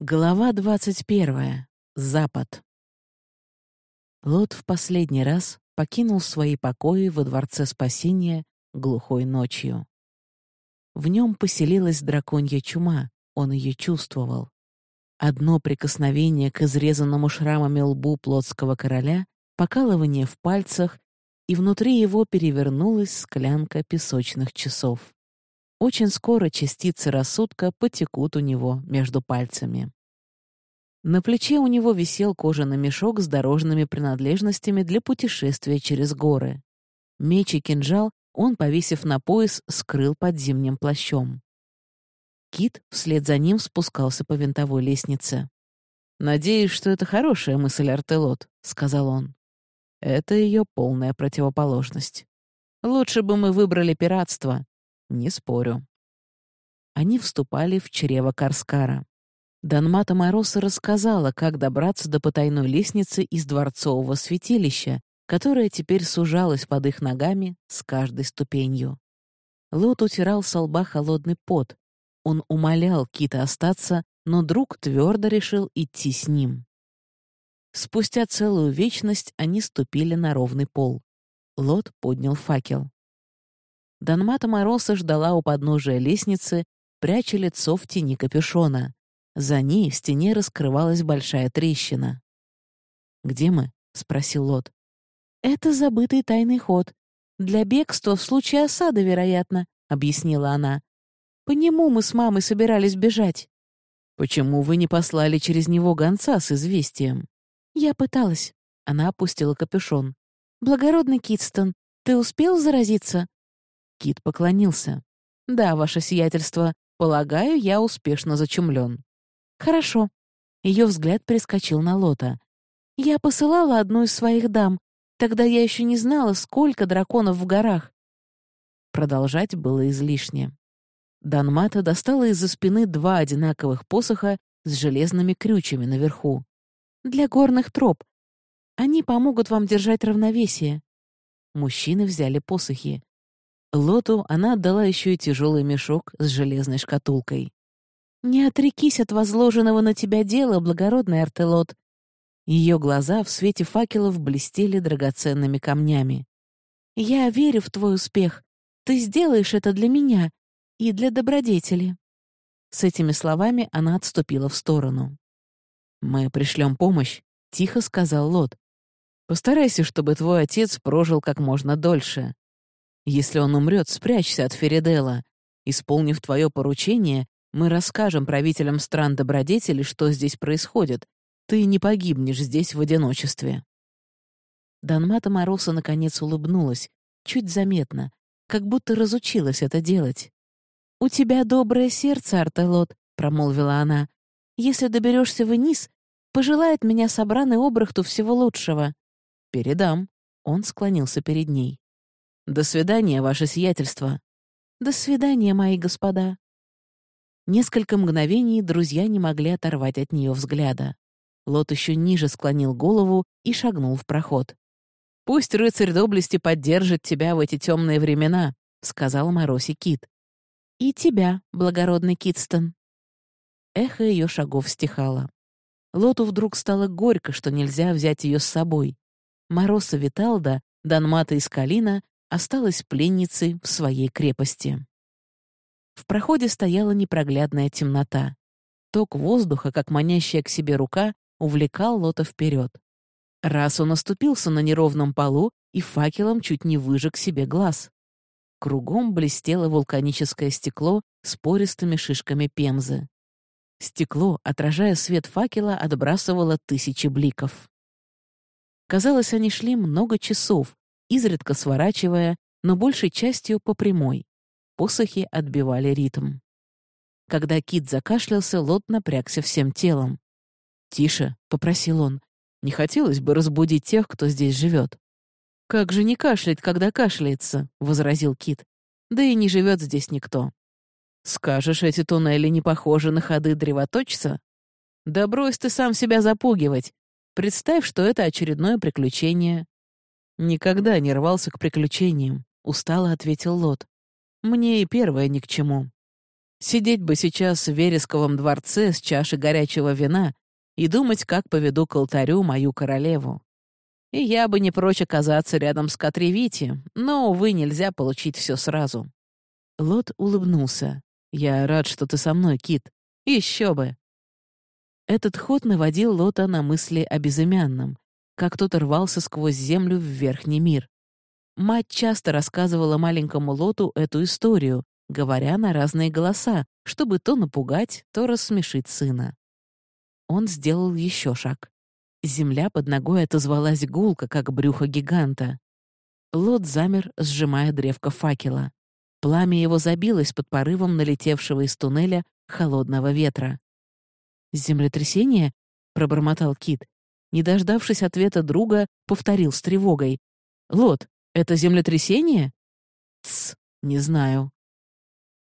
Глава двадцать первая. Запад. Лот в последний раз покинул свои покои во Дворце Спасения глухой ночью. В нем поселилась драконья чума, он ее чувствовал. Одно прикосновение к изрезанному шрамами лбу плотского короля, покалывание в пальцах, и внутри его перевернулась склянка песочных часов. Очень скоро частицы рассудка потекут у него между пальцами. На плече у него висел кожаный мешок с дорожными принадлежностями для путешествия через горы. Меч и кинжал он, повесив на пояс, скрыл под зимним плащом. Кит вслед за ним спускался по винтовой лестнице. «Надеюсь, что это хорошая мысль, Артелот», — сказал он. «Это ее полная противоположность. Лучше бы мы выбрали пиратство, не спорю. Они вступали в чрево Карскара. Данмата Мороса рассказала, как добраться до потайной лестницы из дворцового святилища, которая теперь сужалась под их ногами с каждой ступенью. Лот утирал со лба холодный пот. Он умолял Кита остаться, но друг твердо решил идти с ним. Спустя целую вечность они ступили на ровный пол. Лот поднял факел. Данмата Мороса ждала у подножия лестницы, пряча лицо в тени капюшона. За ней в стене раскрывалась большая трещина. «Где мы?» — спросил Лот. «Это забытый тайный ход. Для бегства в случае осады, вероятно», — объяснила она. «По нему мы с мамой собирались бежать». «Почему вы не послали через него гонца с известием?» «Я пыталась». Она опустила капюшон. «Благородный Китстон, ты успел заразиться?» Кит поклонился. «Да, ваше сиятельство, полагаю, я успешно зачумлен». «Хорошо». Ее взгляд перескочил на Лота. «Я посылала одну из своих дам. Тогда я еще не знала, сколько драконов в горах». Продолжать было излишне. Данмата достала из-за спины два одинаковых посоха с железными крючьями наверху. «Для горных троп. Они помогут вам держать равновесие». Мужчины взяли посохи. Лоту она отдала еще и тяжелый мешок с железной шкатулкой. «Не отрекись от возложенного на тебя дела, благородный Артелот». Ее глаза в свете факелов блестели драгоценными камнями. «Я верю в твой успех. Ты сделаешь это для меня и для добродетели». С этими словами она отступила в сторону. «Мы пришлем помощь», — тихо сказал Лот. «Постарайся, чтобы твой отец прожил как можно дольше. Если он умрет, спрячься от Феридела. Исполнив твое поручение, мы расскажем правителям стран добродетели, что здесь происходит. Ты не погибнешь здесь в одиночестве». Данмата Мороса наконец улыбнулась, чуть заметно, как будто разучилась это делать. «У тебя доброе сердце, Артелот», — промолвила она. «Если доберешься вниз, пожелает меня собран и обрахту всего лучшего». «Передам». Он склонился перед ней. «До свидания, ваше сиятельство». «До свидания, мои господа». Несколько мгновений друзья не могли оторвать от нее взгляда. Лот еще ниже склонил голову и шагнул в проход. «Пусть рыцарь доблести поддержит тебя в эти темные времена», — сказал Мороси Кит. «И тебя, благородный Китстон». Эхо ее шагов стихало. Лоту вдруг стало горько, что нельзя взять ее с собой. Мороса Виталда, Данмата и Скалина осталась пленницей в своей крепости. В проходе стояла непроглядная темнота. Ток воздуха, как манящая к себе рука, увлекал Лота вперед. Раз он оступился на неровном полу и факелом чуть не выжег себе глаз. Кругом блестело вулканическое стекло с пористыми шишками пемзы. Стекло, отражая свет факела, отбрасывало тысячи бликов. Казалось, они шли много часов, изредка сворачивая, но большей частью по прямой. Посохи отбивали ритм. Когда Кит закашлялся, Лот напрягся всем телом. «Тише», — попросил он. «Не хотелось бы разбудить тех, кто здесь живет». «Как же не кашлять, когда кашляется?» — возразил Кит. «Да и не живет здесь никто». «Скажешь, эти туннели не похожи на ходы древоточца?» «Да брось ты сам себя запугивать. Представь, что это очередное приключение. «Никогда не рвался к приключениям», — устало ответил Лот. «Мне и первое ни к чему». Сидеть бы сейчас в Вересковом дворце с чашей горячего вина и думать, как поведу к алтарю мою королеву. И я бы не прочь оказаться рядом с Катревити, но, увы, нельзя получить все сразу. Лот улыбнулся. «Я рад, что ты со мной, Кит. Еще бы!» Этот ход наводил Лота на мысли о безымянном, как тот рвался сквозь землю в верхний мир. Мать часто рассказывала маленькому Лоту эту историю, говоря на разные голоса, чтобы то напугать, то рассмешить сына. Он сделал еще шаг. Земля под ногой отозвалась гулко, как брюхо гиганта. Лот замер, сжимая древко факела. Пламя его забилось под порывом налетевшего из туннеля холодного ветра. «Землетрясение?» — пробормотал Кит. Не дождавшись ответа друга, повторил с тревогой. «Лот, это землетрясение?» «Тсс, не знаю».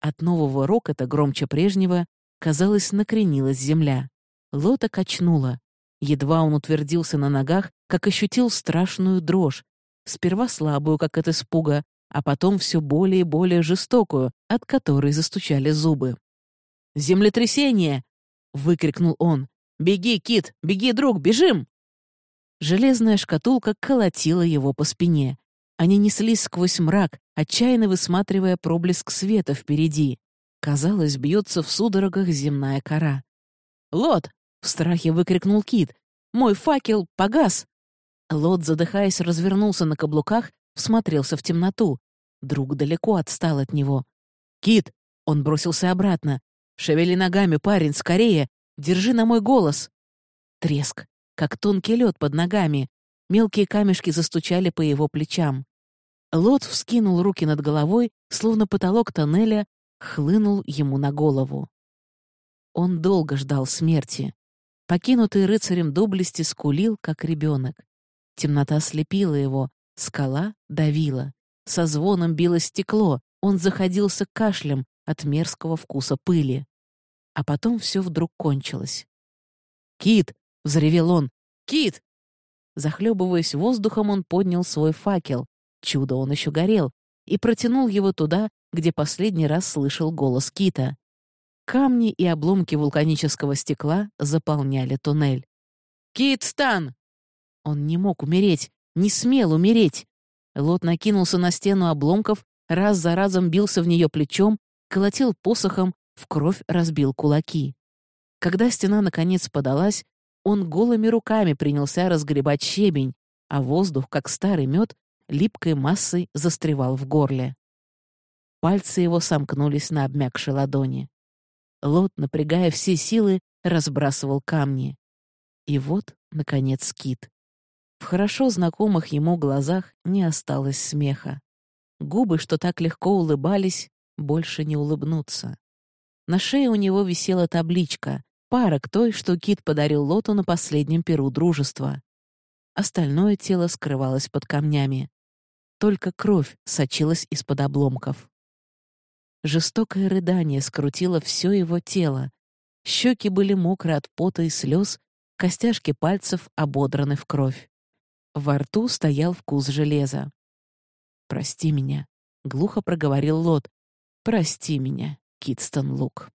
От нового рокота, громче прежнего, казалось, накренилась земля. Лота качнула. Едва он утвердился на ногах, как ощутил страшную дрожь, сперва слабую, как от испуга, а потом все более и более жестокую, от которой застучали зубы. «Землетрясение!» — выкрикнул он. «Беги, Кит! Беги, друг! Бежим!» Железная шкатулка колотила его по спине. Они неслись сквозь мрак, отчаянно высматривая проблеск света впереди. Казалось, бьется в судорогах земная кора. «Лот!» — в страхе выкрикнул Кит. «Мой факел погас!» Лот, задыхаясь, развернулся на каблуках, всмотрелся в темноту. Друг далеко отстал от него. «Кит!» — он бросился обратно. «Шевели ногами, парень, скорее! Держи на мой голос!» Треск, как тонкий лед под ногами. Мелкие камешки застучали по его плечам. Лот вскинул руки над головой, словно потолок тоннеля хлынул ему на голову. Он долго ждал смерти. Покинутый рыцарем доблести скулил, как ребенок. Темнота слепила его, скала давила. Со звоном било стекло, он заходился кашлем от мерзкого вкуса пыли. А потом все вдруг кончилось. «Кит!» — взревел он. «Кит!» Захлебываясь воздухом, он поднял свой факел. Чудо он еще горел, и протянул его туда, где последний раз слышал голос Кита. Камни и обломки вулканического стекла заполняли туннель. «Кит, Стан!» Он не мог умереть, не смел умереть. Лот накинулся на стену обломков, раз за разом бился в нее плечом, колотил посохом, в кровь разбил кулаки. Когда стена наконец подалась, он голыми руками принялся разгребать щебень, а воздух, как старый мед, липкой массой застревал в горле. Пальцы его сомкнулись на обмякшей ладони. Лот, напрягая все силы, разбрасывал камни. И вот, наконец, кит. В хорошо знакомых ему глазах не осталось смеха. Губы, что так легко улыбались, больше не улыбнутся. На шее у него висела табличка, пара к той, что Кит подарил Лоту на последнем перу дружества. Остальное тело скрывалось под камнями. Только кровь сочилась из-под обломков. Жестокое рыдание скрутило все его тело. Щеки были мокры от пота и слез, костяшки пальцев ободраны в кровь. Во рту стоял вкус железа. «Прости меня», — глухо проговорил Лот. «Прости меня, Китстон Лук».